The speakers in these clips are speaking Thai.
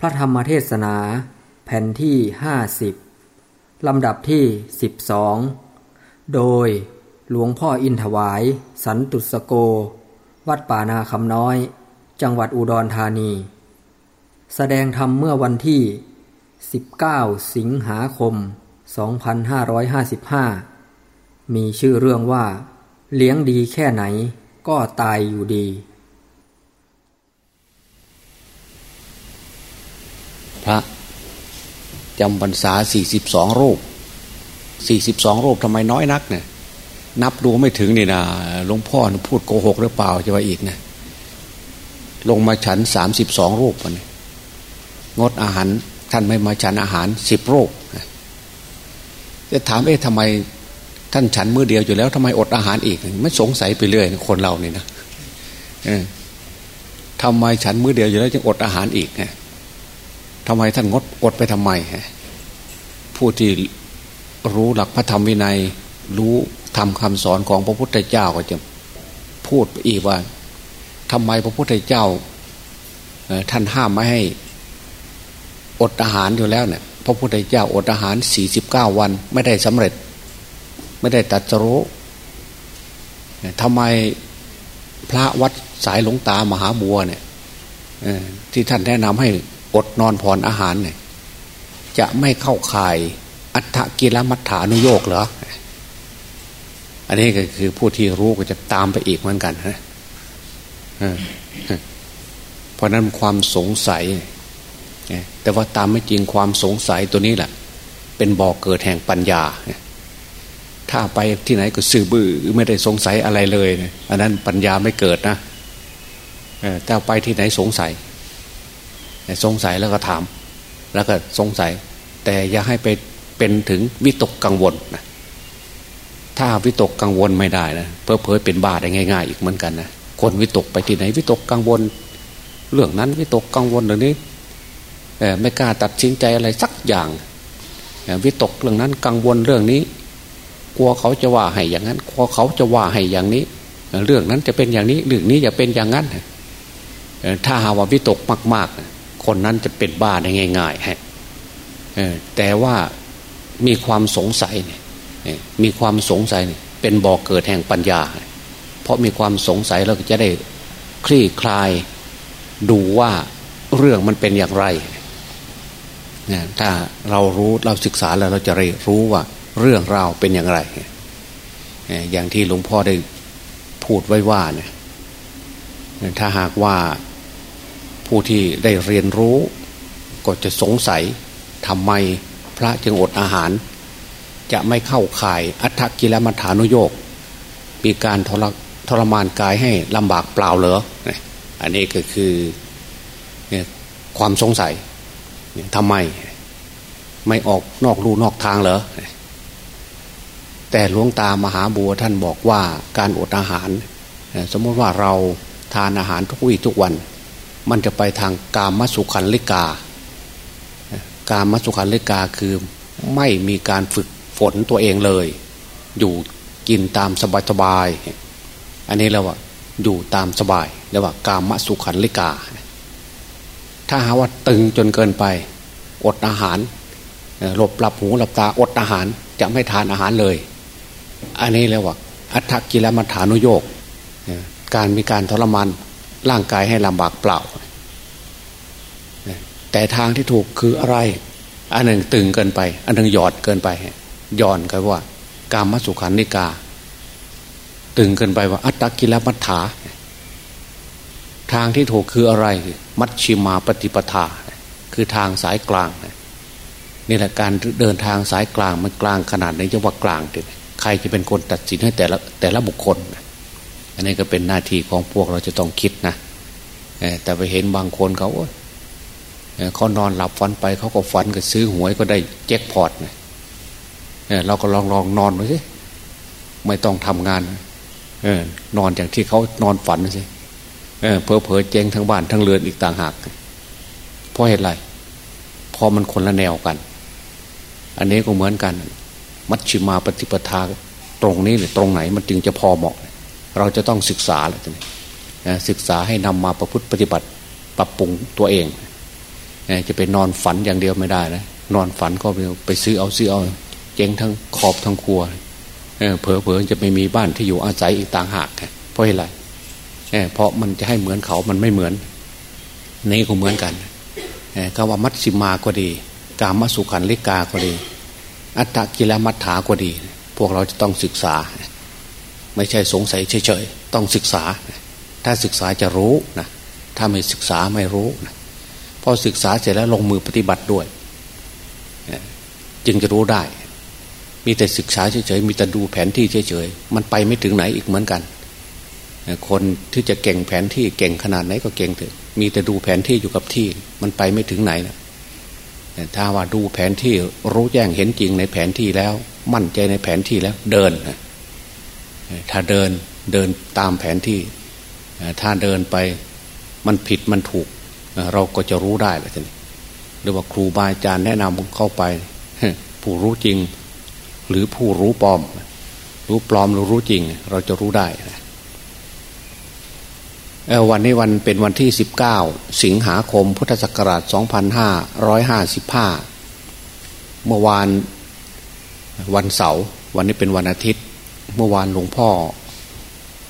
พระธรรมเทศนา แผ่นที่ห้าสิบลำดับที่สิบสองโดยหลวงพ่ออินถวาย สันตุสโก วัดป่านาคำน้อย จังหวัดอุดรธานี แสดงธรรมเมื่อวันที่ 19 สิงหาคม 2555 มีชื่อเรื่องว่า เลี้ยงดีแค่ไหนก็ตายอยู่ดี พระจำพรรษาสี่สิบสองรูปสี่สิบสองรูปทำไมน้อยนักเนี่ยนับดูไม่ถึงนี่นะหลวงพ่อพูดโกหกหรือเปล่าจะว่าอีกนะลงมาฉันสามสิบสองรูปวันงดอาหารท่านไม่มาฉันอาหารสิบรูปจะถามเอ๊ะทำไมท่านฉันมือเดียวอยู่แล้วทำไมอดอาหารอีกไม่สงสัยไปเรื่อยคนเรานี่นะทำไมฉันมือเดียวอยู่แล้วจึงอดอาหารอีกไง ทำไมท่านงดอดไปทำไมผู้ที่รู้หลักพระธรรมวินัย รู้ทำคำสอนของพระพุทธเจ้าก็จะพูดอีกว่าทำไมพระพุทธเจ้าท่านห้ามไม่ให้อดอาหารอยู่แล้วเนี่ยพระพุทธเจ้าอดอาหารสี่สิบเก้าวัน ไม่ได้สำเร็จ ไม่ได้ตัดสรู้ทำไมพระวัดสายหลวงตามหาบัวเนี่ยที่ท่านแนะนำให้ อดนอนผ่อนอาหารเนี่ยจะไม่เข้าข่ายอัฏฐกิลมัฏฐานุโยกเหรอ อันนี้ก็คือผู้ที่รู้ก็จะตามไปอีกเหมือนกันนะเพราะนั้นความสงสัย แต่ว่าตามไม่จริงความสงสัยตัวนี้แหละเป็นบ่อกเกิดแห่งปัญญา ถ้าไปที่ไหนก็ซื่อบื้อไม่ได้สงสัยอะไรเลย อันนั้นปัญญาไม่เกิดนะแต่ไปที่ไหนสงสัย สงสัยแล้วก็ถาม แล้วก็สงสัย แต่อย่าให้ไปเป็นถึงวิตกกังวลนะถ้าวิตกกังวลไม่ได้นะเพอเพอเป็นบาได้ง่าย ๆ อีกเหมือนกันนะคนวิตกไปที่ไหนวิตกกังวล เรื่องนั้นวิตกกังวลเรื่องนี้ไม่กล้าตัดสินใจอะไรสักอย่างวิตกเรื่องนั้นกังวลเรื่องนี้ กลัวเขาจะว่าให้อย่างนั้นกลัวเขาจะว่าให้อย่างนี้ เรื่องนั้นจะเป็นอย่างนี้เรื่องนี้จะเป็นอย่างนั้นถ้าหาว่าวิตกมาก ๆ คนนั้นจะเป็นบ้าได้ง่ายๆฮะแต่ว่ามีความสงสัยเนี่ยมีความสงสัยเนี่ยเป็นบ่อกเกิดแห่งปัญญา เพราะมีความสงสัยเราก็จะได้คลี่คลายดูว่าเรื่องมันเป็นอย่างไรเนี่ยถ้าเรารู้เราศึกษาแล้วเราจะรู้ว่าเรื่องราวเป็นอย่างไร อย่างที่หลวงพ่อได้พูดไว้ว่าเนี่ยถ้าหากว่า ผู้ที่ได้เรียนรู้ ก็จะสงสัยทำไมพระจึงอดอาหาร จะไม่เข้าข่ายอัตกิลมัฐานุโยกมีการทรทรมานกายให้ลำบากเปล่าเหรออันนี้ก็คือความสงสัยทำไมไม่ออกนอกรูนอกทางเหรอแต่หลวงตามหาบัวท่านบอกว่าการอดอาหาร สมมติว่าเราทานอาหารทุกวี่ทุกวัน มันจะไปทางกามสุขันลิกา การมสุขันลิกาคือไม่มีการฝึกฝนตัวเองเลย อยู่กินตามสบายสบายอันนี้เราว่าอยู่ตามสบายเรียกว่ากามสุขันลิกา ถ้าหาว่าตึงจนเกินไป อดอาหารหลบหลับหูหลับตาอดอาหารจะไม่ทานอาหารเลย อันนี้เรียกว่า อัตถกิลมัฐานุโยกการมีการทรมาน ร่างกายให้ลำบากเปล่า แต่ทางที่ถูกคืออะไร อันหนึ่งตึงเกินไป อันหนึ่งหยอดเกินไปย่อนก็ว่า การมัสุขันนิกา ตึงเกินไปว่า อัตตกิลมัฏฐา ทางที่ถูกคืออะไร มัชชิมาปฏิปทา คือทางสายกลางนี่แหละการเดินทางสายกลางมันกลางขนาดไหนจะว่ากลางเด็ใครจะเป็นคนตัดสินให้แต่ละแต่ละบุคคล อันนี้ก็เป็นหน้าที่ของพวกเราจะต้องคิดนะแต่ไปเห็นบางคนเขาเขานอนหลับฝันไปเขาก็ฝันก็ซื้อหวยก็ได้แจ็คพอตนะเราก็ลองลองนอนดูสิไม่ต้องทำงานนอนอย่างที่เขานอนฝันสิเออเพอเพอเจ๊งทั้งบ้านทั้งเรือนอีกต่างหากเพราะเหตุไรพอมันคนละแนวกัน อันนี้ก็เหมือนกัน มัชชิมาปฏิปทาตรงนี้หรือตรงไหนมันจึงจะพอเหมาะ เราจะต้องศึกษาแหละศึกษาให้นำมาประพฤติปฏิบัติปรับปรุงตัวเองจะไปนอนฝันอย่างเดียวไม่ได้นะนอนฝันก็ไปซื้อเอาซื้อเอาเจ๊งทั้งขอบทั้งครัวเผลอเผลอจะไม่มีบ้านที่อยู่อาศัยอีกต่างหากเพราะอะไรเพราะมันจะให้เหมือนเขามันไม่เหมือนนี่ก็เหมือนกันคำว่ามัชชิมาก็ดี กามสุขันลิกาก็ดี อัตตกิลมัฏฐาก็ดี พวกเราจะต้องศึกษา ไม่ใช่สงสัยเฉยๆต้องศึกษา ถ้าศึกษาจะรู้นะถ้าไม่ศึกษาไม่รู้นะพอศึกษาเสร็จแล้วลงมือปฏิบัติด้วย จึงจะรู้ได้ มีแต่ศึกษาเฉยๆมีแต่ดูแผนที่เฉยๆมันไปไม่ถึงไหนอีกเหมือนกัน คนที่จะเก่งแผนที่เก่งขนาดไหนก็เก่งถอะมีแต่ดูแผนที่อยู่กับที่ มันไปไม่ถึงไหนนะถ้าว่าดูแผนที่รู้แจ้งเห็นจริงในแผนที่แล้ว มั่นใจในแผนที่แล้วเดิน ถ้าเดินเดินตามแผนที่ ถ้าเดินไปมันผิดมันถูก เราก็จะรู้ได้เลยทีนี้หรือว่าครูบาอาจารย์แนะนำเข้าไป ผู้รู้จริง หรือผู้รู้ปลอม รู้ปลอมหรือรู้จริง เราจะรู้ได้วันนี้วันเป็นวันที่ 19 สิงหาคมพุทธศักราช 2555 เมื่อวานวันเสาร์วันนี้เป็นวันอาทิตย์ เมื่อวานหลวงพ่อ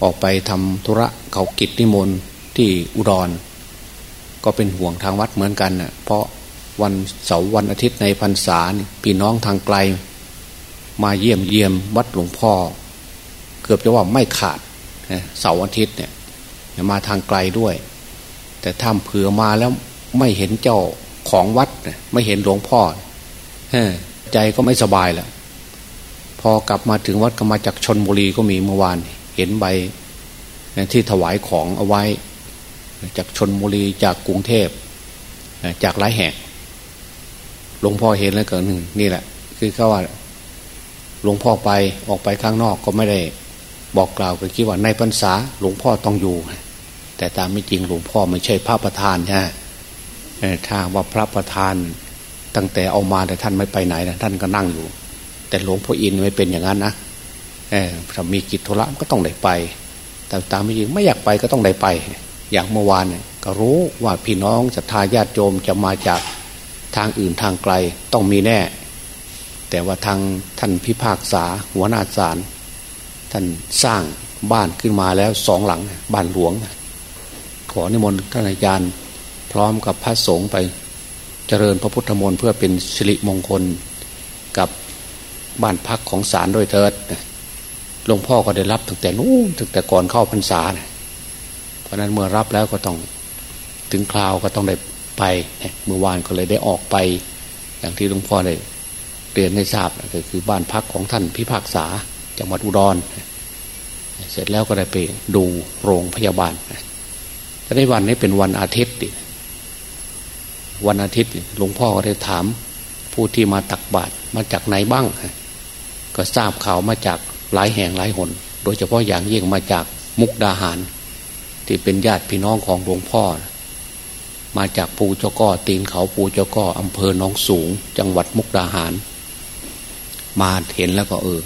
ออกไปทำธุระเขากิจนิมนต์ที่อุดร ก็เป็นห่วงทางวัดเหมือนกันเน่ะเพราะวันเสาร์วันอาทิตย์ในพรรษาพี่น้องทางไกล มาเยี่ยมเยี่ยมวัดหลวงพ่อ เกือบจะว่าไม่ขาดเสาร์อาทิตย์เนี่ยมาทางไกลด้วย แต่ถ้าเผื่อมาแล้วไม่เห็นเจ้าของวัด ไม่เห็นหลวงพ่อใจก็ไม่สบายแล้ว อกลับมาถึงวัดก็มาจากชนบุรีก็มีเมื่อวาน เห็นใบที่ถวายของเอาไว้ จากชนบุรีจากกรุงเทพจากหลายแห่งหลวงพ่อเห็นแล้วเกิดหนึ่งนี่แหละ คือเขาว่าหลวงพ่อไปออกไปข้างนอกก็ไม่ได้บอกกล่าวก็คิดว่าในพรรษาหลวงพ่อต้องอยู่ แต่ตามไม่จริงหลวงพ่อไม่ใช่พระประธานใช่ถ้าว่าพระประธานตั้งแต่เอามาแต่ท่านไม่ไปไหนนะท่านก็นั่งอยู่ แต่หลวงพ่ออินไม่เป็นอย่างนั้นนะถ้ามีกิจธุระก็ต้องได้ไป แต่ตามไม่จริงไม่อยากไปก็ต้องได้ไป อย่างเมื่อวานเนี่ยก็รู้ว่าพี่น้องศรัทธาญาติโยมจะมาจากทางอื่นทางไกลต้องมีแน่ แต่ว่าทางท่านพิพากษาหัวหน้าศาลท่านสร้างบ้านขึ้นมาแล้วสองหลังบ้านหลวง ขอนิมนต์ท่านอาจารย์พร้อมกับพระสงฆ์ไป เจริญพระพุทธมนต์เพื่อเป็นสิริมงคลกับ บ้านพักของศาลโดยเถิดหลวงพ่อก็ได้รับตั้งแต่นู้นตั้งแต่ก่อนเข้าพรรษาเพราะนั้นเมื่อรับแล้วก็ต้องถึงคราวก็ต้องได้ไปเมื่อวานก็เลยได้ออกไป อย่างที่หลวงพ่อได้เรียนให้ทราบก็คือบ้านพักของท่านพิพากษาจังหวัดอุดร เสร็จแล้วก็ได้ไปดูโรงพยาบาลจะได้วันนี้เป็นวันอาทิตย์วันอาทิตย์หลวงพ่อก็ได้ถามผู้ที่มาตักบาตรมาจากไหนบ้าง ก็ทราบข่าวมาจากหลายแห่งหลายหน โดยเฉพาะอย่างยิ่งมาจากมุกดาหาร ที่เป็นญาติพี่น้องของหลวงพ่อ มาจากปูเจ้าก้อตีนเขาปูเจ้าก้ออำเภอหนองสูง จังหวัดมุกดาหาร มาเห็นแล้วก็เออ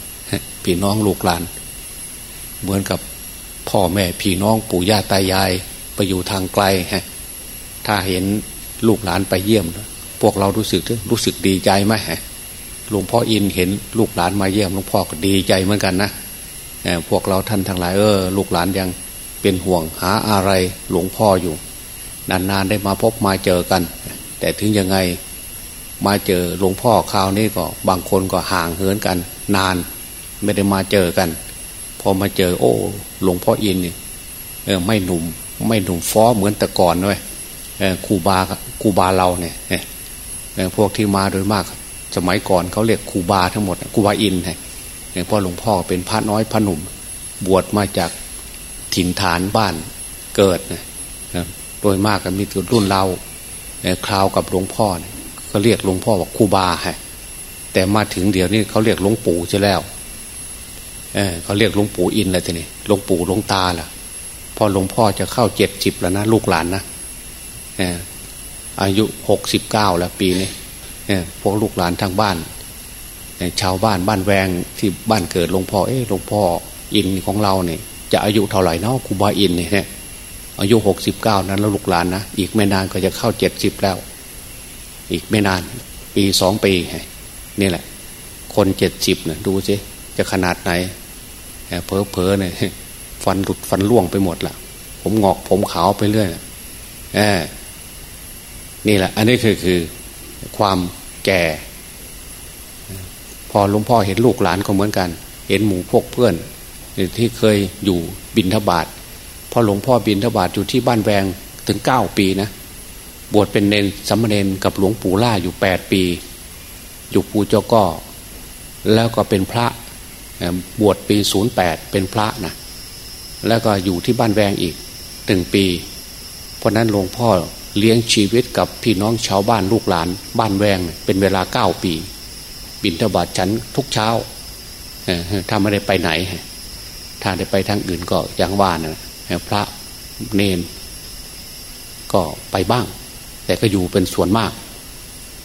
พี่น้องลูกหลาน เหมือนกับพ่อแม่พี่น้องปู่ย่าตายายไปอยู่ทางไกลฮะถ้าเห็นลูกหลานไปเยี่ยม พวกเรารู้สึกรู้สึกดีใจไหมฮะ หลวงพ่ออินเห็นลูกหลานมาเยี่ยมหลวงพ่อก็ดีใจเหมือนกันนะพวกเราท่านทั้งหลายเออลูกหลานยังเป็นห่วงหาอะไรหลวงพ่ออยู่ นานๆได้มาพบมาเจอกัน แต่ถึงยังไงมาเจอหลวงพ่อคราวนี้ก็บางคนก็ห่างเหินกัน นานไม่ได้มาเจอกัน พอมาเจอ โอ้หลวงพ่ออินเนี่ยเออไม่หนุ่ม ไม่หนุ่มฟ้อเหมือนแต่ก่อนเลยครูบาครูบาเราเนี่ยพวกที่มาโดยมาก สมัยก่อนเขาเรียกครูบาทั้งหมดครูบาอินเนี่ยพ่อหลวงพ่อเป็นพระน้อยพระหนุ่ม บวชมาจากถิ่นฐานบ้านเกิดนะโดยมากก็มีรุ่นเราคราวกับหลวงพ่อเนี่ยเขาเรียกหลวงพ่อว่าครูบาฮะแต่มาถึงเดี๋ยวนี้เขาเรียกหลวงปู่ใช่แล้วเเขาเรียกหลวงปู่อินเลยทีนี้หลวงปู่หลวงตาล่ะพอหลวงพ่อจะเข้าเจ็ดสิบแล้วนะลูกหลานนะอายุหกสิบเก้าแล้วปีนี้ พวกลูกหลานทางบ้าน ชาวบ้านบ้านแวงที่บ้านเกิดหลวงพ่อเอ้หลวงพ่ออินของเราเนี่ยจะอายุเท่าไหร่เนาะครูบาอินเนี่ยอายุหกสิบเก้านั้นแล้วลูกหลานนะอีกไม่นานก็จะเข้าเจ็ดสิบแล้ว อีกไม่นาน ปีสองปีนี่แหละ คนเจ็ดสิบเนี่ยดูสิจะขนาดไหนเพอเพอเนี่ยฟันหลุดฟันล่วงไปหมดละผมงอกผมขาวไปเรื่อยเออนี่แหละ อันนี้คือคือความ แก่ พอหลวงพ่อเห็นลูกหลานก็เหมือนกัน เห็นหมู่พวกเพื่อนที่เคยอยู่บินทบาทพอหลวงพ่อบินทบาทอยู่ที่บ้านแวงถึงเก้าปีนะบวชเป็นเนนสัมเนนกับหลวงปู่ล่าอยู่แปดปี อยู่ปูเจ้าก็ แล้วก็เป็นพระบวชปีศูนย์แปดเป็นพระนะแล้วก็อยู่ที่บ้านแวงอีกหนึ่งปี เพราะนั้นหลวงพ่อ เลี้ยงชีวิตกับพี่น้องชาวบ้านลูกหลาน บ้านแวงเป็นเวลาเก้าปี บินทบาทฉันทุกเช้าถ้าไม่ได้ไปไหน ถ้าได้ไปทางอื่นก็ยังว่านะพระเนน ก็ไปบ้าง แต่ก็อยู่เป็นส่วนมาก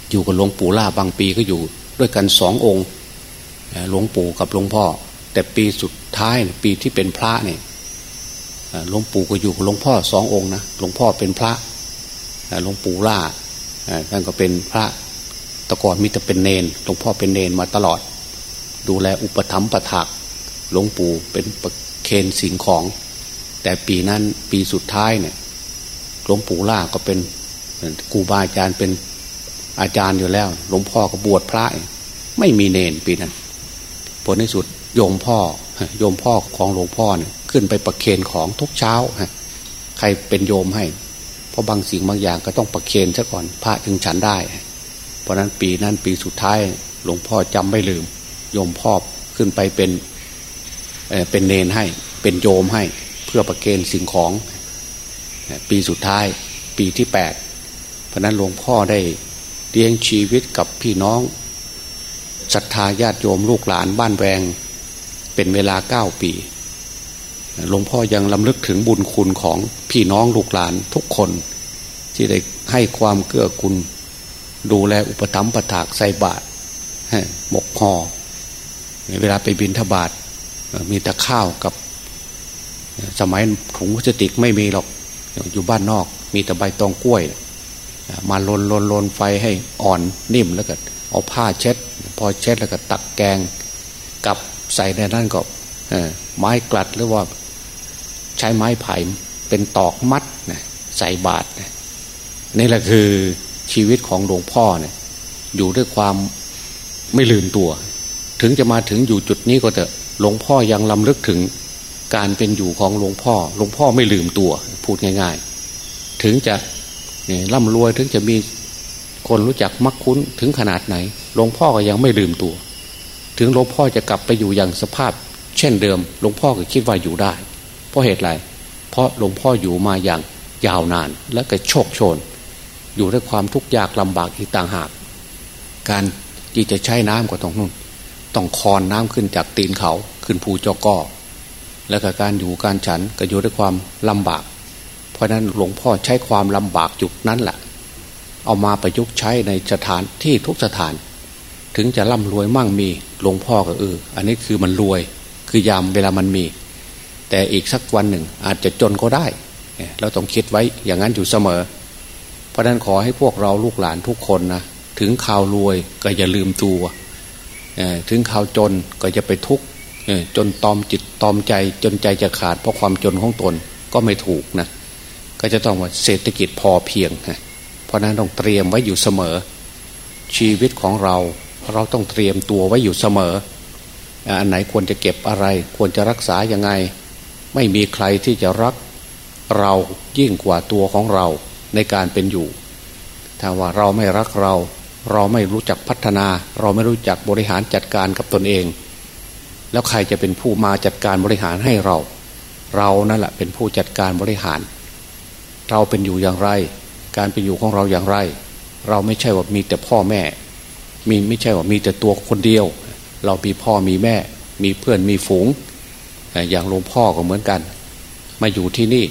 อยู่กับหลวงปู่ล่าบางปีก็อยู่ด้วยกันสององค์หลวงปู่กับหลวงพ่อ แต่ปีสุดท้ายปีที่เป็นพระเนี่ยหลวงปู่ก็อยู่กับหลวงพ่อสององค์นะหลวงพ่อเป็นพระ หลวงปู่ล่าท่านก็เป็นพระตะกอนมิตรเป็นเนนหลวงพ่อเป็นเนนมาตลอด ดูแลอุปถัมภ์ประถักหลวงปู่เป็นประเคนสิ่งของ แต่ปีนั้นปีสุดท้ายเนี่ยหลวงปู่ล่าก็เป็นครูบาอาจารย์เป็นอาจารย์อยู่แล้ว หลวงพ่อก็บวชพระ ไม่มีเนนปีนั้นผลในสุดโยมพ่อโยมพ่อของหลวงพ่อเนี่ยขึ้นไปประเคนของทุกเช้า ใครเป็นโยมให้ เพราะบางสิ่งบางอย่างก็ต้องประเคนซะก่อนพระถึงฉันได้ เพราะนั้นปีนั้นปีสุดท้ายหลวงพ่อจำไม่ลืม โยมพ่อขึ้นไปเป็นเป็นเนนให้เป็นโยมให้เพื่อประเคนสิ่งของ ปีสุดท้ายปีที่แปดเพราะนั้นหลวงพ่อได้เลี้ยงชีวิตกับพี่น้องศรัทธาญาติโยมลูกหลานบ้านแวงเป็นเวลาเก้าปี หลวงพ่อยังลำลึกถึงบุญคุณของพี่น้องลูกหลานทุกคน ที่ได้ให้ความเกื้อกูลดูแลอุปถัมภ์ประถากใส่บาตรหมกห่อเวลาไปบิณฑบาตมีแต่ข้าวกับ สมัยถุงพลาสติกไม่มีหรอกอยู่บ้านนอก มีแต่ใบตองกล้วย มาลนลนลนไฟให้อ่อนนิ่มแล้วก็เอาผ้าเช็ด พอเช็ดแล้วก็ตักแกงกับใส่ในนั้นก็ไม้กลัดหรือว่า ใช้ไม้ไผ่เป็นตอกมัดนะใส่บาตรนี่แหละคือชีวิตของหลวงพ่อเนี่ยอยู่ด้วยความไม่ลืมตัว ถึงจะมาถึงอยู่จุดนี้ก็เถอะหลวงพ่อยังลำลึกถึงการเป็นอยู่ของหลวงพ่อ หลวงพ่อไม่ลืมตัว พูดง่าย ๆ ถึงจะเนี่ยร่ำรวยถึงจะมีคนรู้จักมักคุ้นถึงขนาดไหน หลวงพ่อก็ยังไม่ลืมตัว ถึงหลวงพ่อจะกลับไปอยู่อย่างสภาพ เช่นเดิม หลวงพ่อก็คิดว่าอยู่ได้ ราะเหตุไรเพราะหลวงพ่ออยู่มาอย่างยาวนานและก็โชคโชน อยู่ด้วยความทุกข์ยากลำบากอีกต่างหาก การที่จะใช้น้ำก็ต้องนู่น ต้องคอนน้ำขึ้นจากตีนเขาขึ้นภูจอกอแล้วก็การอยู่การฉันก็อยู่ด้วยความลำบาก เพราะนั้นหลวงพ่อใช้ความลำบากจุดนั้นแหละเอามาประยุกต์ใช้ในสถานที่ทุกสถาน ถึงจะร่ำรวยมั่งมีหลวงพ่อก็เอออันนี้คือมันรวย คือยามเวลามันมี แต่อีกสักวันหนึ่งอาจจะจนก็ได้ เราต้องคิดไว้อย่างนั้นอยู่เสมอ เพราะนั้นขอให้พวกเราลูกหลานทุกคนนะถึงข่าวรวยก็อย่าลืมตัวถึงข่าวจนก็จะไปทุกข์จนตอมจิตตอมใจจนใจจะขาดเพราะความจนของตนก็ไม่ถูกนะก็จะต้องว่าเศรษฐกิจพอเพียงนะเพราะนั้นต้องเตรียมไว้อยู่เสมอ ชีวิตของเราเราต้องเตรียมตัวไว้อยู่เสมอ อันไหนควรจะเก็บอะไร ควรจะรักษายังไง ไม่มีใครที่จะรักเรายิ่งกว่าตัวของเราในการเป็นอยู่ ถ้าว่าเราไม่รักเรา เราไม่รู้จักพัฒนา เราไม่รู้จักบริหารจัดการกับตนเอง แล้วใครจะเป็นผู้มาจัดการบริหารให้เรา เรานั่นแหละเป็นผู้จัดการบริหาร เราเป็นอยู่อย่างไร การเป็นอยู่ของเราอย่างไร เราไม่ใช่ว่ามีแต่พ่อแม่ มีไม่ใช่ว่ามีแต่ตัวคนเดียว เรามีพ่อมีแม่ มีเพื่อนมีฝูง อย่างหลวงพ่อก็เหมือนกัน มาอยู่ที่นี่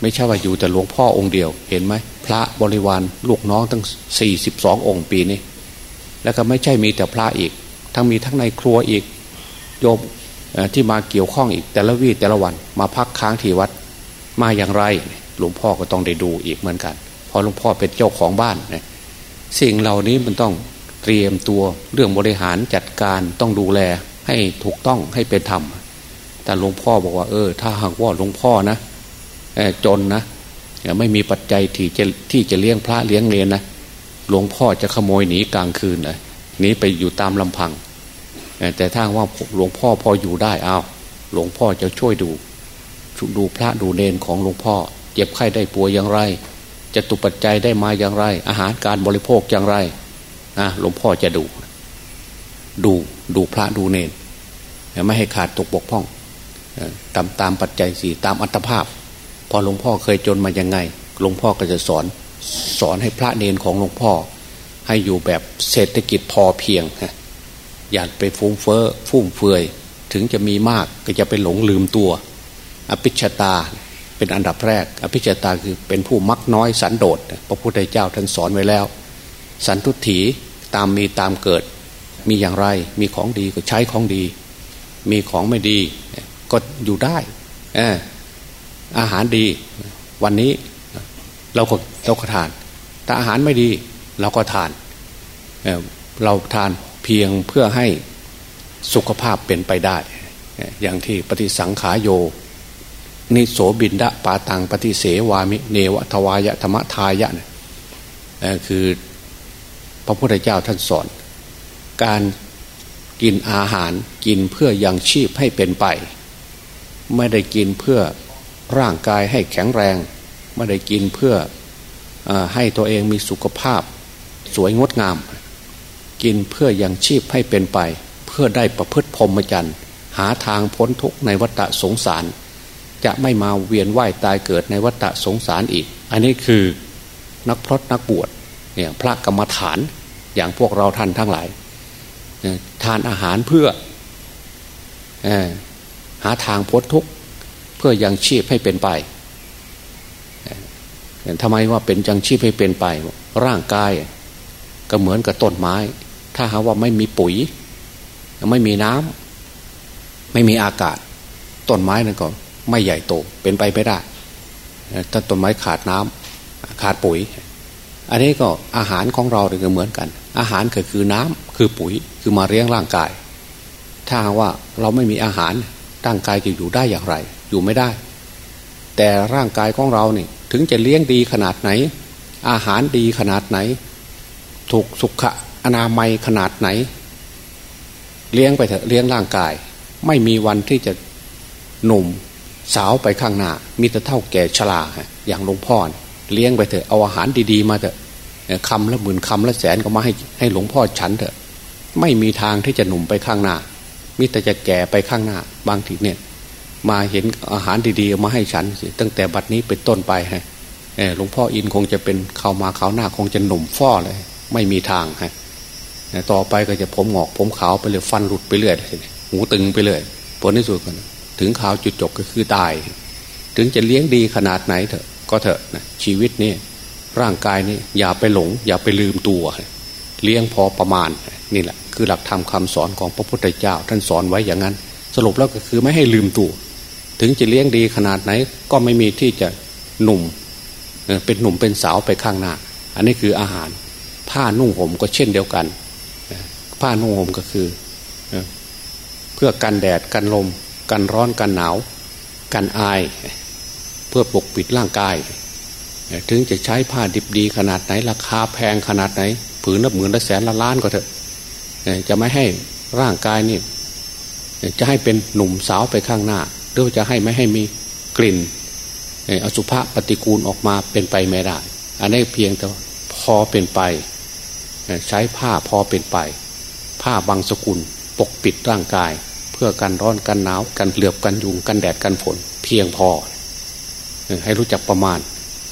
ไม่ใช่ว่าอยู่แต่หลวงพ่อองค์เดียว เห็นไหมพระบริวารลูกน้องตั้งสี่สิบสององค์ปีนี้ แล้วก็ไม่ใช่มีแต่พระอีก ทั้งมีทั้งในครัวอีกโยมที่มาเกี่ยวข้องอีกแต่ละวีแต่ละวันมาพักค้างที่วัดมาอย่างไรหลวงพ่อก็ต้องได้ดูอีกเหมือนกันพอหลวงพ่อเป็นเจ้าของบ้านนะสิ่งเหล่านี้มันต้องเตรียมตัวเรื่องบริหารจัดการต้องดูแลให้ถูกต้องให้เป็นธรรม แต่หลวงพ่อบอกว่าเออ ถ้าหากว่าหลวงพ่อนะจนนะไม่มีปัจจัยที่จะที่จะเลี้ยงพระเลี้ยงเนรนะหลวงพ่อจะขโมยหนีกลางคืนเลยหนีไปอยู่ตามลำพัง แต่ถ้าว่าหลวงพ่อพออยู่ได้เอาหลวงพ่อจะช่วยดูดูพระดูเนนของหลวงพ่อ เจ็บไข้ได้ป่วยอย่างไรจะตุปัจจัยได้มาอย่างไร อาหารการบริโภคอย่างไรนะหลวงพ่อจะดู ดูดูพระดูเนนไม่ให้ขาดตกบกพร่อง ตามตามปัจจัยสี่ตามอัตภาพ พอหลวงพ่อเคยจนมายังไง หลวงพ่อก็จะสอนสอนให้พระเนนของหลวงพ่อ ให้อยู่แบบเศรษฐกิจพอเพียงอย่าไปฟุ้งเฟ้อฟุ่มเฟือย ถึงจะมีมากก็จะไปหลงลืมตัว อภิชตาเป็นอันดับแรก อภิชตาคือเป็นผู้มักน้อยสันโดษพระพุทธเจ้าท่านสอนไว้แล้ว สันทุถีตามมีตามเกิด มีอย่างไรมีของดีก็ใช้ของดี มีของไม่ดี ก็อยู่ได้อาหารดี วันนี้เราก็เราก็ทาน แต่อาหารไม่ดี เราก็ทานเเราทานเพียงเพื่อให้สุขภาพเป็นไปได้ อย่างที่ปฏิสังขาโย นิโสบินดะปาตังปฏิเสวามิ เนวทวายะธรรมทายะเนี่ยคือพระพุทธเจ้าท่านสอน การกินอาหารกินเพื่อยังชีพให้เป็นไป ไม่ได้กินเพื่อร่างกายให้แข็งแรง ไม่ได้กินเพื่ออให้ตัวเองมีสุขภาพ สวยงดงาม กินเพื่อยังชีพให้เป็นไป เพื่อได้ประพฤติพรหมจรรย์หาทางพ้นทุกข์ในวัฏสงสาร จะไม่มาเวียนว่ายตายเกิดในวัฏสงสารอีก อันนี้คือนักพรตนักบวชเนี่ยพระกรรมฐานอย่างพวกเราท่านทั้งหลายทานอาหารเพื่อ หาทางพ้นทุกข์เพื่อยังชีพให้เป็นไปทำไมว่าเป็นยังชีพให้เป็นไป ร่างกายก็เหมือนกับต้นไม้ ถ้าหาว่าไม่มีปุ๋ย ไม่มีน้ำไม่มีอากาศ ต้นไม้นั่นก็ไม่ใหญ่โตเป็นไปไม่ได้ถ้าต้นไม้ขาดน้ำขาดปุ๋ย อันนี้ก็อาหารของเราก็เหมือนกัน อาหารก็คือน้ำคือปุ๋ยคือมาเลี้ยงร่างกาย ถ้าว่าเราไม่มีอาหาร ร่างกายจะอยู่ได้อย่างไร อยู่ไม่ได้ แต่ร่างกายของเราเนี่ยถึงจะเลี้ยงดีขนาดไหน อาหารดีขนาดไหน ถูกสุขอนามัยขนาดไหน เลี้ยงไปเถอะเลี้ยงร่างกาย ไม่มีวันที่จะหนุ่มสาวไปข้างหน้า มีแต่เท่าแก่ชราอย่างหลวงพ่อเลี้ยงไปเถอะเอาอาหารดีๆ มาเถอะคำละหมื่นคำละแสนก็มาให้ให้หลวงพ่อฉันเถอะ ไม่มีทางที่จะหนุ่มไปข้างหน้า มิแต่จะแก่ไปข้างหน้า บางทีเนี่ย มาเห็นอาหารดีๆมาให้ฉันสิตั้งแต่บัดนี้เป็นต้นไปฮะหลวงพ่ออินคงจะเป็นเขามาเขาหน้าคงจะหนุ่มฟ้อเลย ไม่มีทางฮะต่อไปก็จะผมหงอก ผมขาวไปเลยฟันหลุดไปเรื่อยหูตึงไปเรื่อยผลที่สุดกันถึงขาวจุดจบก็คือตาย ถึงจะเลี้ยงดีขนาดไหนเถอะ ก็เถอะนะชีวิตนี่ร่างกายนี่อย่าไปหลง อย่าไปลืมตัว เลี้ยงพอประมาณ นี่แหละคือหลักธรรมคาสอนของพระพุทธเจ้า ท่านสอนไว้อย่างนั้น สรุปแล้วก็คือไม่ให้ลืมตัว ถึงจะเลี้ยงดีขนาดไหนก็ไม่มีที่จะหนุ่มเป็นหนุ่มเป็นสาวไปข้างหน้า อันนี้คืออาหาร ผ้านุ่งห่มก็เช่นเดียวกัน ผ้านุ่งห่มก็คือ เพื่อกันแดดกันลม กันร้อนกันหนาว กันอาย เพื่อปกปิดร่างกาย ถึงจะใช้ผ้าดิบดีขนาดไหน ราคาแพงขนาดไหน ผืนละหมื่นละแสนละล้านก็เถอะ จะไม่ให้ร่างกายนี่จะให้เป็นหนุ่มสาวไปข้างหน้า หรือจะให้ไม่ให้มีกลิ่นอสุภะปฏิกูลออกมาเป็นไปไม่ได้ อันนี้เพียงแต่พอเป็นไป ใช้ผ้าพอเป็นไป ผ้าบางสกุลปกปิดร่างกาย เพื่อกันร้อนกันหนาวกันเหลือบกันยุงกันแดดกันฝนเพียงพอ ให้รู้จักประมาณ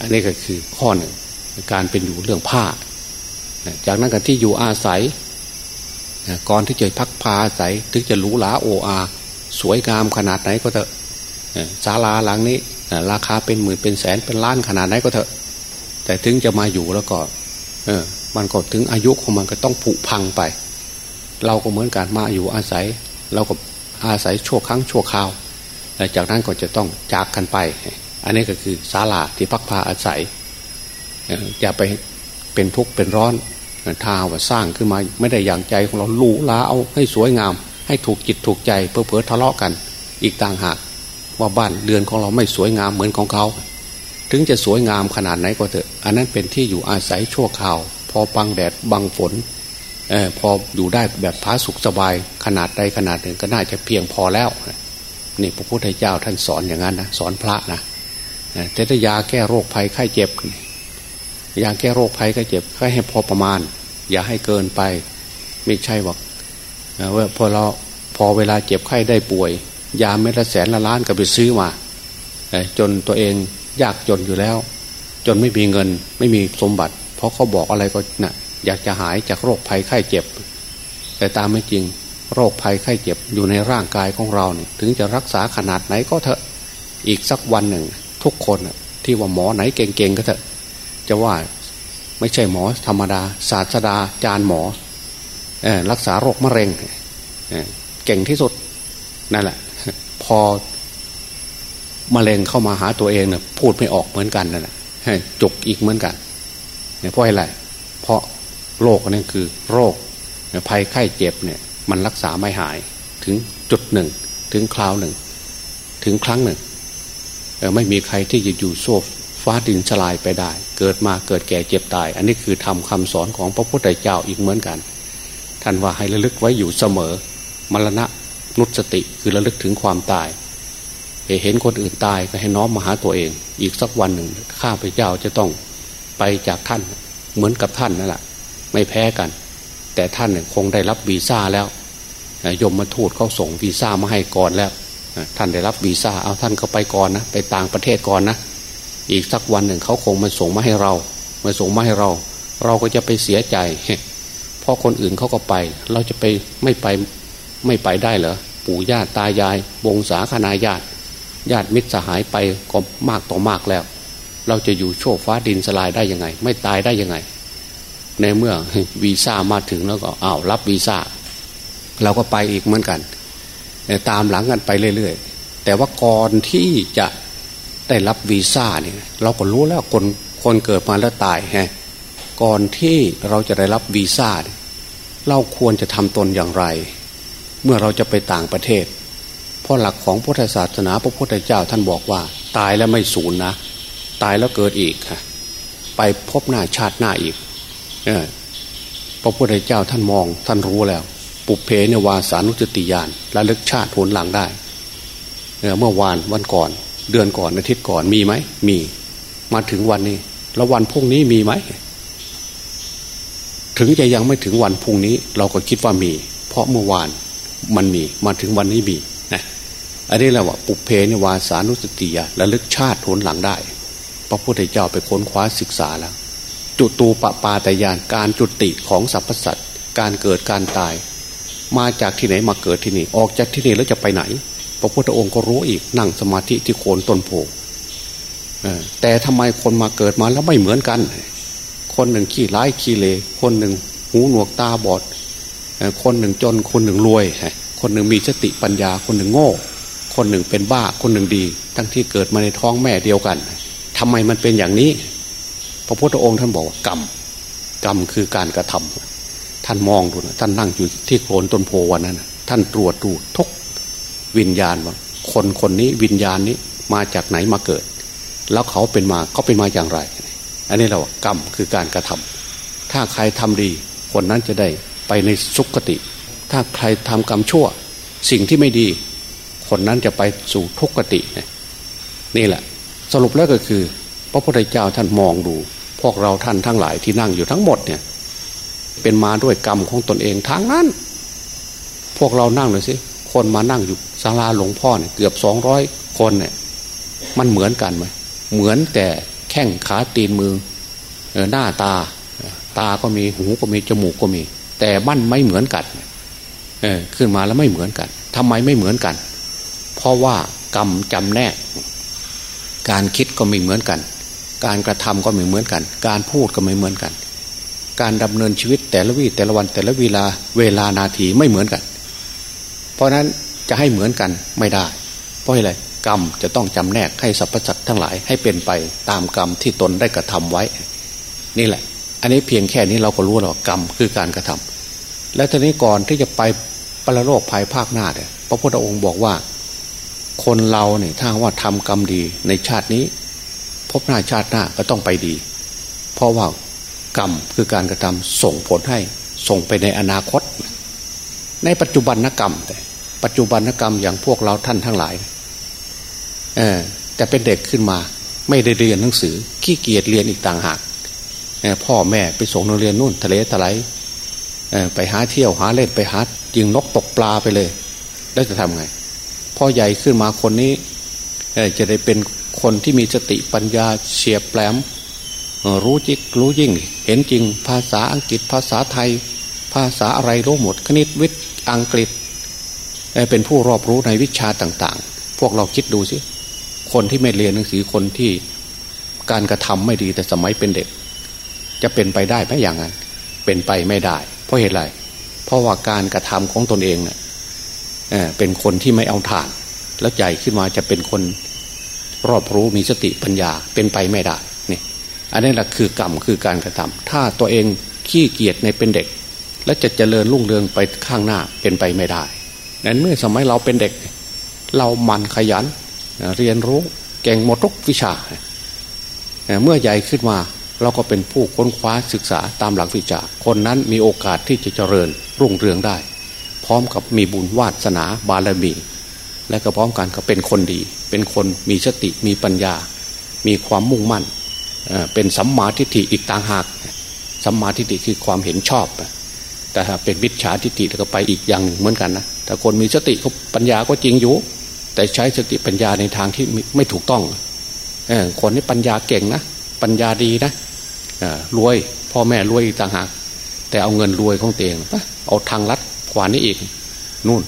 อันนี้ก็คือข้อหนึ่งการเป็นอยู่เรื่องผ้า จากนั้นกันที่อยู่อาศัย ก่อนที่จะพักพาอาศัยถึงจะหรูหราโออาสวยงามขนาดไหนก็เถอะศาลาหลังนี้ราคาเป็นหมื่นเป็นแสนเป็นล้านขนาดไหนก็เถอะ แต่ถึงจะมาอยู่แล้วก็ เออ มันก็ถึงอายุของมันก็ต้องผุพังไป เราก็เหมือนกันมาอยู่อาศัย เราก็อาศัยชั่วครั้งชั่วคราวแล้วจากนั้นก็จะต้องจากกันไป อันนี้ก็คือศาลาที่พักพาอาศัยอย่าไปเป็นทุกข์เป็นร้อน ถ้าว่าสร้างขึ้นมาไม่ได้อย่างใจของเราหลูลาเอาให้สวยงาม ให้ถูกจิตถูกใจเพื่อเพื่อทะเลาะกัน อีกต่างหากว่าบ้านเรือนของเราไม่สวยงามเหมือนของเขา ถึงจะสวยงามขนาดไหนก็เถอะ อันนั้นเป็นที่อยู่อาศัยชั่วคราว พอบังแดดบังฝนอพออยู่ได้แบบพาสุขสบายขนาดใดขนาดหนึ่งก็น่าจะเพียงพอแล้วนี่พระพุทธเจ้าท่านสอนอย่างนั้นนะสอนพระนะแต่ถ้ายาแก้โรคภัยไข้เจ็บ ยาแก้โรคภัยไข้เจ็บก็ให้พอประมาณ อย่าให้เกินไป ไม่ใช่ว่าว่าพอเราพอเวลาเจ็บไข้ได้ป่วย ยาเม็ดละแสนละล้านก็ไปซื้อมาจนตัวเองยากจนอยู่แล้ว จนไม่มีเงินไม่มีสมบัติ เพราะเขาบอกอะไรก็นะ่ะอยากจะหายจากโรคภัยไข้เจ็บ แต่ตามไม่จริงโรคภัยไข้เจ็บอยู่ในร่างกายของเราเนี่ยถึงจะรักษาขนาดไหนก็เถอะ อีกสักวันหนึ่ง ทุกคนที่ว่าหมอไหนเก่งๆก็เถอะ จะว่าไม่ใช่หมอธรรมดา ศาสดาจารย์หมอรักษาโรคมะเร็งเก่งที่สุดนั่นแหละ พอมะเร็งเข้ามาหาตัวเองเนี่ยพูดไม่ออกเหมือนกันนั่นแหละจุกอีกเหมือนกันเพราะอะไร เพราะโรคนั่นคือโรคภัยไข้เจ็บเนี่ย มันรักษาไม่หายถึงจุดหนึ่ง ถึงคราวหนึ่ง ถึงครั้งหนึ่งไม่มีใครที่จะอยู่โซฟ ฟ้าดินสลายไปได้ เกิดมาเกิดแก่เจ็บตาย อันนี้คือทำคำสอนของพระพุทธเจ้าอีกเหมือนกัน ท่านว่าให้ระลึกไว้อยู่เสมอ มรณะนุสติคือระลึกถึงความตายเห็นคนอื่นตายก็ให้น้อมมาหาตัวเอง อีกสักวันหนึ่งข้าพเจ้าจะต้องไปจากท่านเหมือนกับท่านนั่นแหละไม่แพ้กัน แต่ท่านคงได้รับวีซ่าแล้วยมมาทูตเขาส่งวีซ่ามาให้ก่อนแล้ว ท่านได้รับวีซ่าเอาท่านก็ไปก่อนนะไปต่างประเทศก่อนนะ อีกสักวันหนึ่งเขาคงมาส่งมาให้เรามาส่งมาให้เรา เราก็จะไปเสียใจเพราะคนอื่นเขาก็ไป เราจะไปไม่ไปไม่ไปได้เหรอปู่ย่าตายาย วงศาคณาญาติ ญาติมิตรสหายไปก็มากต่อมากแล้ว เราจะอยู่โชคฟ้าดินสลายได้ยังไง ไม่ตายได้ยังไง ในเมื่อวีซ่ามาถึงแล้วก็อ้าวรับวีซ่าเราก็ไปอีกเหมือนกัน ตามหลังกันไปเรื่อยๆแต่ว่าก่อนที่จะ ได้รับวีซ่าเนี่ยเราก็รู้แล้วคนคนเกิดมาแล้วตายฮะก่อนที่เราจะได้รับวีซ่าเราควรจะทำตนอย่างไร เมื่อเราจะไปต่างประเทศ เพราะหลักของพุทธศาสนาพระพุทธเจ้าท่านบอกว่า ตายแล้วไม่สูญนะ ตายแล้วเกิดอีกค่ะไปพบหน้าชาติหน้าอีกเออพระพุทธเจ้าท่านมองท่านรู้แล้ว ปุเพเนวาสานุสติยานระลึกชาติผลหลังได้เมื่อวานวันก่อน เดือนก่อนอาทิตย์ก่อนมีไหมมี มาถึงวันนี้ แล้ววันพรุ่งนี้มีไหมถึงจะยังไม่ถึงวันพรุ่งนี้ เราก็คิดว่ามี เพราะเมื่อวานมันมี มาถึงวันนี้มีนะอันนี้แหละว่าปุเพเนวาสานุสติยาระลึกชาติผลหลังได้ พระพุทธเจ้าไปค้นคว้าศึกษาแล้ว จุตูปปาตยานการจุติของสรรพสัตว์การเกิดการตาย มาจากที่ไหนมาเกิดที่นี่ ออกจากที่นี่แล้วจะไปไหน พระพุทธองค์ก็รู้อีกนั่งสมาธิที่โคนต้นโพแต่ทำไมคนมาเกิดมาแล้วไม่เหมือนกัน คนหนึ่งขี้ร้ายขี้เลคนหนึ่งหูหนวกตาบอด คนหนึ่งจนคนหนึ่งรวย คนหนึ่งมีสติปัญญาคนหนึ่งโง่ คนหนึ่งเป็นบ้าคนหนึ่งดี ทั้งที่เกิดมาในท้องแม่เดียวกันทำไมมันเป็นอย่างนี้ พระพุทธองค์ท่านบอกว่ากรรมกรรมคือการกระทำท่านมองดูนะท่านนั่งอยู่ที่โคนต้นโพวันนั้น ท่านตรวจดูทุก วิญญาณว่าคนคนนี้วิญญาณนี้มาจากไหนมาเกิด แล้วเขาเป็นมาเขาเป็นมาอย่างไร อันนี้เรากรรมคือการกระทำถ้าใครทำดี คนนั้นจะได้ไปในสุคติ ถ้าใครทำกรรมชั่ว สิ่งที่ไม่ดี คนนั้นจะไปสู่ทุกขติ นี่แหละ สรุปแล้วก็คือ พระพุทธเจ้าท่านมองดู พวกเราท่านทั้งหลายที่นั่งอยู่ทั้งหมดเนี่ยเป็นมาด้วยกรรมของตนเองทางนั้น พวกเรานั่งเลยสิคนมานั่งอยู่ ศาลาหลวงพ่อเนี่ยเกือบสองร้อยคนเนี่ยมันเหมือนกันไหมเหมือนแต่แข้งขาตีนมือหน้าตา ตาก็มีหูก็มีจมูกก็มี แต่มันไม่เหมือนกันเออขึ้นมาแล้วไม่เหมือนกันทำไมไม่เหมือนกัน เพราะว่ากรรมจำแนกการคิดก็ไม่เหมือนกัน การกระทำก็ไม่เหมือนกัน การพูดก็ไม่เหมือนกัน การดำเนินชีวิตแต่ละวีแต่ละวันแต่ละเวลาเวลานาทีไม่เหมือนกัน เพราะนั้น จะให้เหมือนกันไม่ได้ เพราะอะไรกรรมจะต้องจำแนกให้สรรพสัตว์ทั้งหลายให้เป็นไปตามกรรมที่ตนได้กระทำไว้ นี่แหละ อันนี้เพียงแค่นี้เราก็รู้แล้วกรรมคือการกระทำและทีนี้ก่อนที่จะไปปรโลกภายภาคหน้าเนี่ยพระพุทธองค์บอกว่า คนเราเนี่ยถ้าว่าทำกรรมดีในชาตินี้ พบหน้าชาติหน้าก็ต้องไปดี เพราะว่ากรรมคือการกระทำส่งผลให้ส่งไปในอนาคต ในปัจจุบันนกรรมแต่ ปัจจุบันนกรรมอย่างพวกเราท่านทั้งหลายเออแต่เป็นเด็กขึ้นมา ไม่ได้เรียนหนังสือ ขี้เกียจเรียนอีกต่างหากพ่อแม่ไปส่งโรงเรียนนู่น ทะเลทลายไปหาเที่ยวหาเล่นไปหายิงนกตกปลาไปเลย แล้วจะทำไงพ่อใหญ่ขึ้นมาคนนี้จะได้เป็นคนที่มีสติปัญญาเฉียบแหลมรู้จิกรู้ยิ่ง เห็นจริงภาษาอังกฤษภาษาไทย ภาษาอะไรรู้หมดคณิตวิทย์อังกฤษ เป็นผู้รอบรู้ในวิชาต่าง ๆ พวกเราคิดดูสิ คนที่ไม่เรียนหนังสือคนที่การกระทำไม่ดีแต่สมัยเป็นเด็ก จะเป็นไปได้ไหมอย่างนั้น เป็นไปไม่ได้ เพราะเหตุไร เพราะว่าการกระทำของตนเองเนี่ยเป็นคนที่ไม่เอาทาน แล้วใหญ่ขึ้นมาจะเป็นคนรอบรู้มีสติปัญญาเป็นไปไม่ได้นี่อันนี้แหละคือกรรมคือการกระทำถ้าตัวเองขี้เกียจในเป็นเด็ก แล้วจะเจริญรุ่งเรืองไปข้างหน้าเป็นไปไม่ได้ นั้นเมื่อสมัยเราเป็นเด็ก เรามันขยัน เรียนรู้เก่งหมดทุกวิชา เมื่อใหญ่ขึ้นมาเราก็เป็นผู้ค้นคว้าศึกษาตามหลักวิชา คนนั้นมีโอกาสที่จะเจริญรุ่งเรืองได้ พร้อมกับมีบุญวาสนาบารมี และก็พร้อมกันก็เป็นคนดี เป็นคนมีสติมีปัญญา มีความมุ่งมั่น เป็นสัมมาทิฏฐิอีกต่างหาก สัมมาทิฏฐิคือความเห็นชอบ แต่ถ้าเป็นมิจฉาทิฏฐิก็ไปอีกอย่างหนึ่งเหมือนกันนะ แต่คนมีสติเขาปัญญาก็จริงอยู่ แต่ใช้สติปัญญาในทางที่ไม่ถูกต้องอคนนี้ปัญญาเก่งนะปัญญาดีนะรวยพ่อแม่รวยต่างหาก แต่เอาเงินรวยของเตียงเอาทางลัดกว่านี้อีกนู่น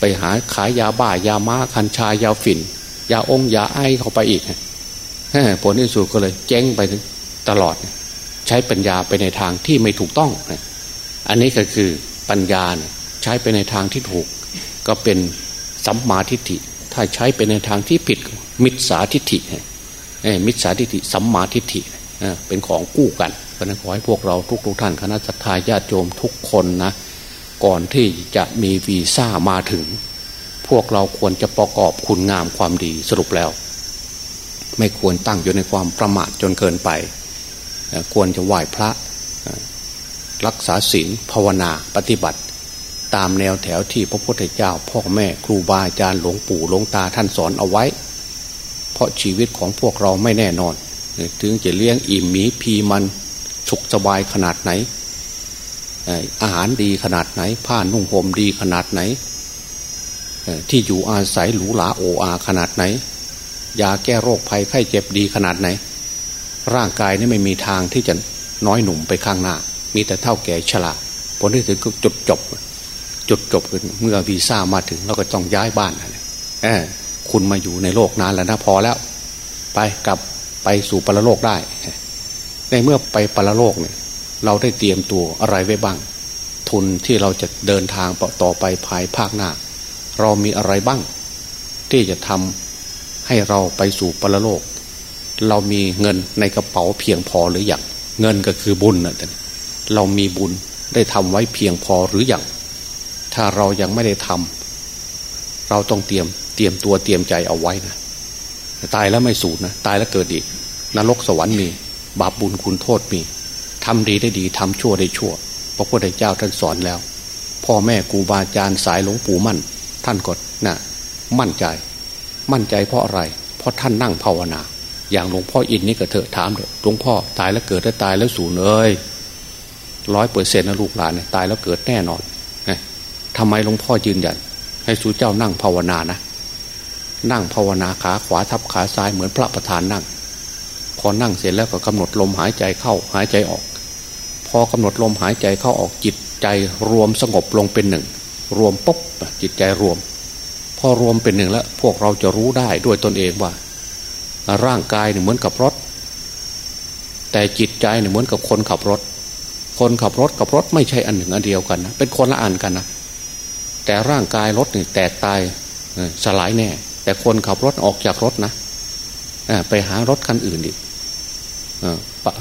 ไปหาขายยาบ้ายาม้าคัญชายาฝิ่น ยาองยาไอเข้าไปอีกผลที่สุดก็เลยเจ๊งไปตลอด ใช้ปัญญาไปในทางที่ไม่ถูกต้อง อันนี้ก็คือปัญญาใช้ไปในทางที่ถูก ก็เป็นสัมมาทิฏฐิ ถ้าใช้ไปในทางที่ผิดมิจฉาทิฏฐิมิจฉาทิฏฐิสัมมาทิฏฐิเป็นของกู้กันเพราะนั้นขอให้พวกเราทุกทุกท่านคณะสัตยาญาติโยมทุกคนนะก่อนที่จะมีวีซ่ามาถึง พวกเราควรจะประกอบคุณงามความดีสรุปแล้ว ไม่ควรตั้งอยู่ในความประมาทจนเกินไป ควรจะไหว้พระรักษาศีลภาวนาปฏิบัติ ตามแนวแถวที่พระพุทธเจ้า พ่อแม่ครูบาอาจารย์หลวงปู่หลวงตาท่านสอนเอาไว้ เพราะชีวิตของพวกเราไม่แน่นอน ถึงจะเลี้ยงอิ่มมีพีมันสุขสบายขนาดไหน อาหารดีขนาดไหน ผ้านุ่งห่มดีขนาดไหน ที่อยู่อาศัยหรูหราโออาขนาดไหน ยาแก้โรคภัยไข้เจ็บดีขนาดไหน ร่างกายนี่ไม่มีทางที่จะน้อยหนุ่มไปข้างหน้า มีแต่เท่าแก่ชราผลที่ถึงก็จุดจบ จุดจบเมื่อวีซ่ามาถึงเราก็ต้องย้ายบ้านเออคุณมาอยู่ในโลกนานแล้วนะพอแล้ว ไปกลับไปสู่ปรโลกได้ ในเมื่อไปปรโลกเนี่ย เราได้เตรียมตัวอะไรไว้บ้าง ทุนที่เราจะเดินทางต่อไปภายภาคหน้า เรามีอะไรบ้าง ที่จะทำให้เราไปสู่ปรโลก เรามีเงินในกระเป๋าเพียงพอหรืออยังเงินก็คือบุญนะเรามีบุญได้ทำไว้เพียงพอหรืออยัง ถ้าเรายังไม่ได้ทำเราต้องเตรียมเตรียมตัวเตรียมใจเอาไว้นะตายแล้วไม่สูญนะตายแล้วเกิดอีกนรกสวรรค์มี บาปบุญคุณโทษมีทำดีได้ดีทำชั่วได้ชั่วพระพุทธเจ้าท่านสอนแล้ว พ่อแม่ครูบาอาจารย์สายหลวงปู่มั่น ท่านก็นะมั่นใจ มั่นใจเพราะอะไร เพราะท่านนั่งภาวนา อย่างหลวงพ่ออินนี่ก็เถอะถามเถอะหลวงพ่อตายแล้วเกิดแล้วตายแล้วสูญเอ้ยร้อยเปอร์เซ็นต์นะลูกหลานเนี่ยตายแล้วเกิดแน่นอน ทำไมหลวงพ่อยืนยัน ให้สู่เจ้านั่งภาวนานะ นั่งภาวนาขาขวาทับขาซ้ายเหมือนพระประธานนั่ง พอนั่งเสร็จแล้วก็กำหนดลมหายใจเข้าหายใจออก พอกำหนดลมหายใจเข้าออกจิตใจรวมสงบลงเป็นหนึ่ง รวมปุ๊บจิตใจรวม พอรวมเป็นหนึ่งแล้ว พวกเราจะรู้ได้ด้วยตนเองว่า ร่างกายเนี่ยเหมือนกับรถ แต่จิตใจเนี่ยเหมือนกับคนขับรถ คนขับรถกับรถไม่ใช่อันหนึ่งอันเดียวกันนะเป็นคนละอันกันนะ แต่ร่างกายรถนี่แตกตายสลายแน่ แต่คนขับรถออกจากรถนะไปหารถคันอื่นอีก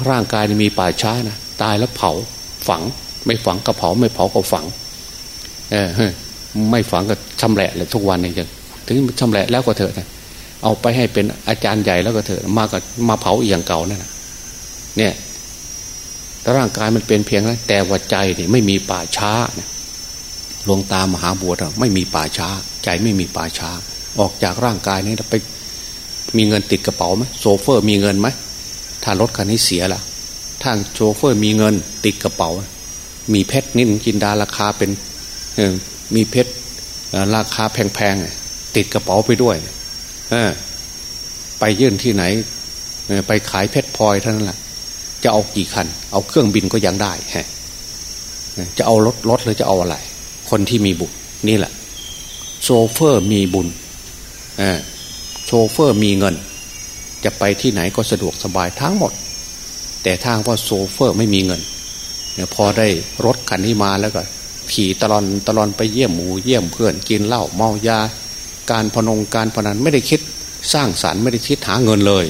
ร่างกายมีป่าช้านะตายแล้วเผาฝัง ไม่ฝังก็เผาไม่เผาก็ฝังไม่ฝังก็ชำแหละเลยทุกวันนี้จังถึงชำแหละแล้วก็เถอะเอาไปให้เป็นอาจารย์ใหญ่แล้วก็เถอะมาก็มาเผาอย่างเก่านั่นนะเนี่ยร่างกายมันเป็นเพียงนั้นแต่ว่าใจนี่ไม่มีป่าช้านี่ย หลวงตามหาบัวไม่มีป่าช้า ใจไม่มีป่าช้า ออกจากร่างกายนี้ไป มีเงินติดกระเป๋าไหมโชเฟอร์มีเงินไหมถ้ารถคันนี้เสียละถ้าโชเฟอร์มีเงินติดกระเป๋า มีเพชรนิลจินดาราคาเป็นมีเพชรราคาแพงๆติดกระเป๋าไปด้วยไปยื่นที่ไหนไปขายเพชรพลอยเท่านั้นแหละจะเอากี่คัน เอาเครื่องบินก็ยังได้ฮะจะเอารถรถหรือจะเอาอะไร คนที่มีบุญนี่แหละโชเฟอร์มีบุญโชเฟอร์มีเงิน จะไปที่ไหนก็สะดวกสบายทั้งหมด แต่ทางว่าโชเฟอร์ไม่มีเงินเนี่ยพอได้รถคันนี้มาแล้วก็ขี่ตลอนตลอนไปเยี่ยมหมู่เยี่ยมเพื่อนกินเหล้าเมายา การพนงการพนันไม่ได้คิดสร้างสรรค์ไม่ได้คิดหาเงินเลย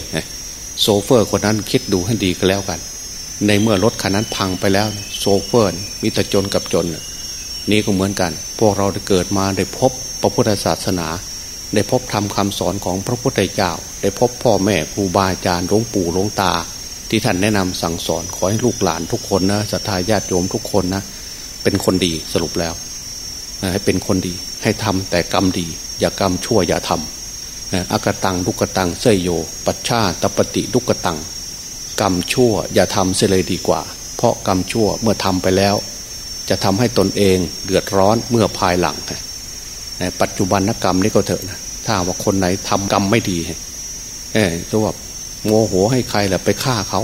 โชเฟอร์คนนั้นคิดดูให้ดีก็แล้วกัน ในเมื่อรถคันนั้นพังไปแล้ว โชเฟอร์มีแต่จนกับจน นี่ก็เหมือนกัน พวกเราได้เกิดมาได้พบพระพุทธศาสนา ได้พบธรรมคำสอนของพระพุทธเจ้า ได้พบพ่อแม่ครูบาอาจารย์หลวงปู่หลวงตา ที่ท่านแนะนำสั่งสอนขอให้ลูกหลานทุกคนนะศรัทธาญาติโยมทุกคนนะเป็นคนดีสรุปแล้วให้เป็นคนดีให้ทำแต่กรรมดี อย่ากรรมชั่วอย่าทำอากตังลุกตังเสยโย ปัชชาตปฏิลุกตังกรรมชั่วอย่าทำเสียเลยดีกว่า เพราะกรรมชั่วเมื่อทำไปแล้ว จะทำให้ตนเองเดือดร้อนเมื่อภายหลังในปัจจุบันนกรรมนี่ก็เถอะนะถ้าว่าคนไหนทำกรรมไม่ดีเออจะว่าโมโหให้ใครแหละไปฆ่าเขา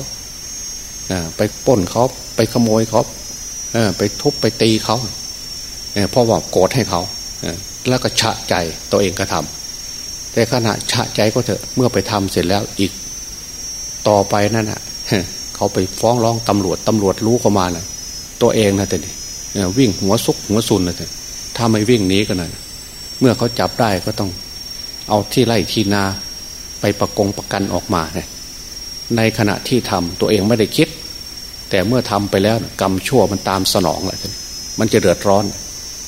ไปป้นเขาไปขโมยเขาไปทุบไปตีเขาเพราะว่าโกรธให้เขาแล้วก็ฉะใจตัวเองก็ทำแต่ขณะฉะใจก็เถอะเมื่อไปทำเสร็จแล้วอีก ต่อไปนั่นอะเขาไปฟ้องร้องตำรวจตำรวจรู้เข้ามาเลยตัวเองนะแต่นี่ วิ่งหัวซุกหัวซุนนะแต่ถ้าไม่วิ่งหนีก็นั่นเมื่อเขาจับได้ก็ต้อง เอาที่ไล่ที่นาไปประกงประกันออกมาเนในขณะที่ทำตัวเองไม่ได้คิด แต่เมื่อทำไปแล้วกรรมชั่วมันตามสนองแหละมันจะเดือดร้อน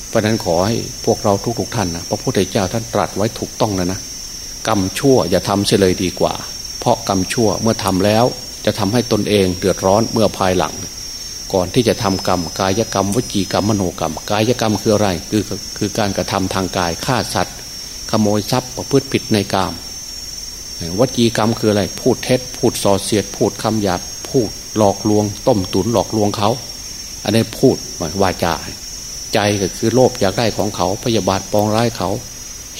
เพราะนั้นขอให้พวกเราทุกๆท่านนะพระพุทธเจ้าท่านตรัสไว้ถูกต้องนะนะกรรมชั่วอย่าทำเสียเลยดีกว่า เพราะกรรมชั่วเมื่อทำแล้วจะทำให้ตนเองเดือดร้อนเมื่อภายหลัง ก่อนที่จะทำกรรม กายกรรมวจีกรรมมโนกรรม กายกรรมคืออะไรคือคือการกระทำทางกายฆ่าสัตว์ ขโมยทรัพย์ประพฤติผิดในกรรมวจีกรรมคืออะไร พูดเท็จ พูดส่อเสียด พูดคำหยาบพูดหลอกลวง ต้มตุนหลอกลวงเขา อันนี้พูดวาจาใจก็คือโลภอยากได้ของเขาพยาบาทปองร้ายเขา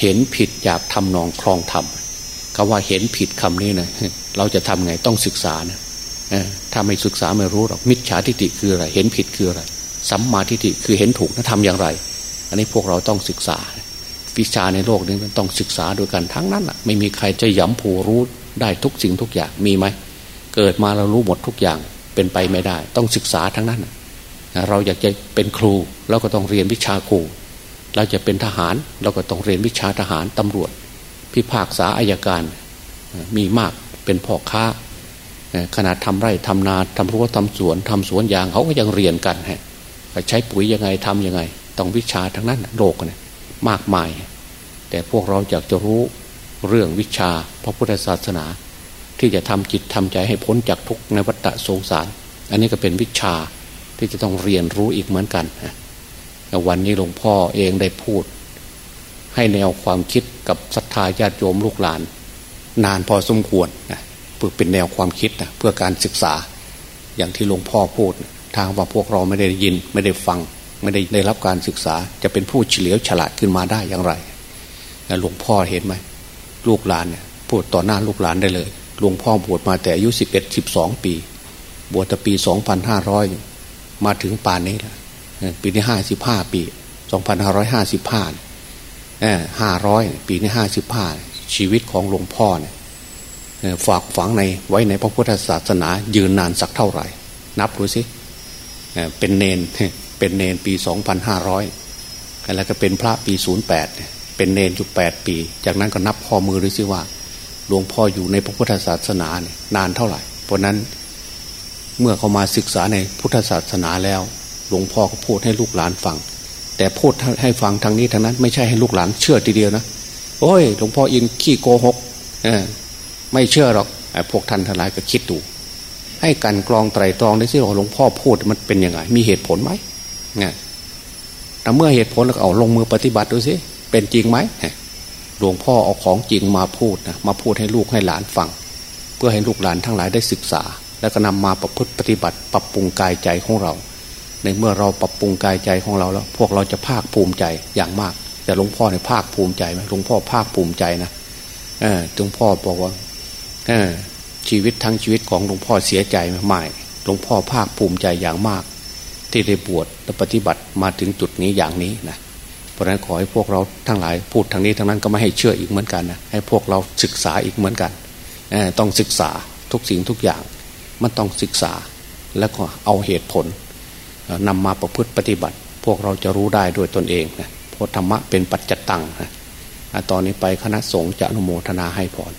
เห็นผิดอยากทำนองคลองทำคำว่าเห็นผิดคำนี้นะเราจะทำไงต้องศึกษานะ ถ้าไม่ศึกษาไม่รู้หรอกมิจฉาทิฏฐิคืออะไร เห็นผิดคืออะไรสัมมาทิฏฐิคือเห็นถูกนะทำอย่างไร อันนี้พวกเราต้องศึกษา วิชาในโลกนี้มันต้องศึกษาโดยกันทั้งนั้นอะไม่มีใครจะย้ำผูรู้ได้ทุกสิ่งทุกอย่างมีไหมเกิดมาเรารู้หมดทุกอย่างเป็นไปไม่ได้ ต้องศึกษาทั้งนั้นเราอยากจะเป็นครูเราก็ต้องเรียนวิชาครู เราจะเป็นทหารเราก็ต้องเรียนวิชาทหารตำรวจ พิพากษาอายการมีมากเป็นพ่อค้า ขนาดทำไร่ทำนาทำรั้วทำสวนทำสวนยางเขาก็ยังเรียนกันฮะใช้ปุ๋ยยังไงทํำยังไง ต้องวิชาทั้งนั้นโลกเนี่ยมากมาย แต่พวกเราอยากจะรู้เรื่องวิชาพระพุทธศาสนา ที่จะทำจิตทำใจให้พ้นจากทุกในวัฏสงสาร อันนี้ก็เป็นวิชาที่จะต้องเรียนรู้อีกเหมือนกันวันนี้หลวงพ่อเองได้พูด ให้แนวความคิดกับศรัทธาญาติโยมลูกหลาน นานพอสมควรนะ พื่อเป็นแนวความคิดนะเพื่อการศึกษา อย่างที่หลวงพ่อพูด ทางว่าพวกเราไม่ได้ยิน ไม่ได้ฟัง ไม่ได้ได้รับการศึกษา จะเป็นผู้เฉลียวฉลาดขึ้นมาได้อย่างไรหลวงพ่อเห็นไหมลูกหลานเนี่ยพูดต่อหน้าลูกหลานได้เลยหลวงพ่อบวชมาแต่อายุสิบเอ็ดสิบสองปี บวชแต่ปีสองพันห้าร้อยมาถึงป่านนี้แล้วปีนี้ห้าสิบห้าปีสองพันห้าร้อยห้าสิบห้าห้าร้อยปีนี้ห้าสิบห้าชีวิตของหลวงพ่อเนี่ย ฝากฝังในไว้ในพระพุทธศาสนา ยืนนานสักเท่าไหร่ นับดูสิเป็นเนนเป็นเนนปีสองพันห้าร้อยแล้วก็เป็นพระปีศูนย์แปดเป็นเนนอยู่แปดปี จากนั้นก็นับข้อมือดูสิว่าหลวงพ่ออยู่ในพระพุทธศาสนาเนี่ยนานเท่าไหร่ เพราะนั้นเมื่อเขามาศึกษาในพุทธศาสนาแล้ว หลวงพ่อก็พูดให้ลูกหลานฟัง แต่พูดให้ฟังทางนี้ทางนั้น ไม่ใช่ให้ลูกหลานเชื่อทีเดียวนะโอ้ยหลวงพ่ออินขี้โกหกเไม่เชื่อหรอกไอ้พวกท่านทั้งหลายก็คิดดู ให้กันกรองไตรตรองได้สิว่าหลวงพ่อพูดมันเป็นยังไง มีเหตุผลไหมเนี่ยแต่เมื่อเหตุผลแล้วเอาลงมือปฏิบัติดูสิเป็นจริงไหมหลวงพ่อเอาของจริงมาพูดนะมาพูดให้ลูกให้หลานฟัง เพื่อให้ลูกหลานทั้งหลายได้ศึกษา แล้วก็นำมาประพฤติปฏิบัติ ปรับปรุงกายใจของเรา ในเมื่อเราปรับปรุงกายใจของเราแล้ว พวกเราจะภาคภูมิใจอย่างมาก แต่หลวงพ่อเนี่ยภาคภูมิใจไหมหลวงพ่อภาคภูมิใจนะเออหลวงพ่อบอกว่า ชีวิตทั้งชีวิตของหลวงพ่อเสียใจไหมหลวงพ่อภาคภูมิใจอย่างมาก ที่ได้บวชและปฏิบัติมาถึงจุดนี้อย่างนี้นะเพราะฉะนั้นขอให้พวกเราทั้งหลายพูดทางนี้ทางนั้นก็ไม่ให้เชื่ออีกเหมือนกันนะให้พวกเราศึกษาอีกเหมือนกันต้องศึกษาทุกสิ่งทุกอย่างมันต้องศึกษาแล้วก็เอาเหตุผลนำมาประพฤติปฏิบัติ พวกเราจะรู้ได้ด้วยตนเองนะเพราะธรรมะเป็นปัจจตังนะตอนนี้ไปคณะสงฆ์จะอนุโมทนาให้พร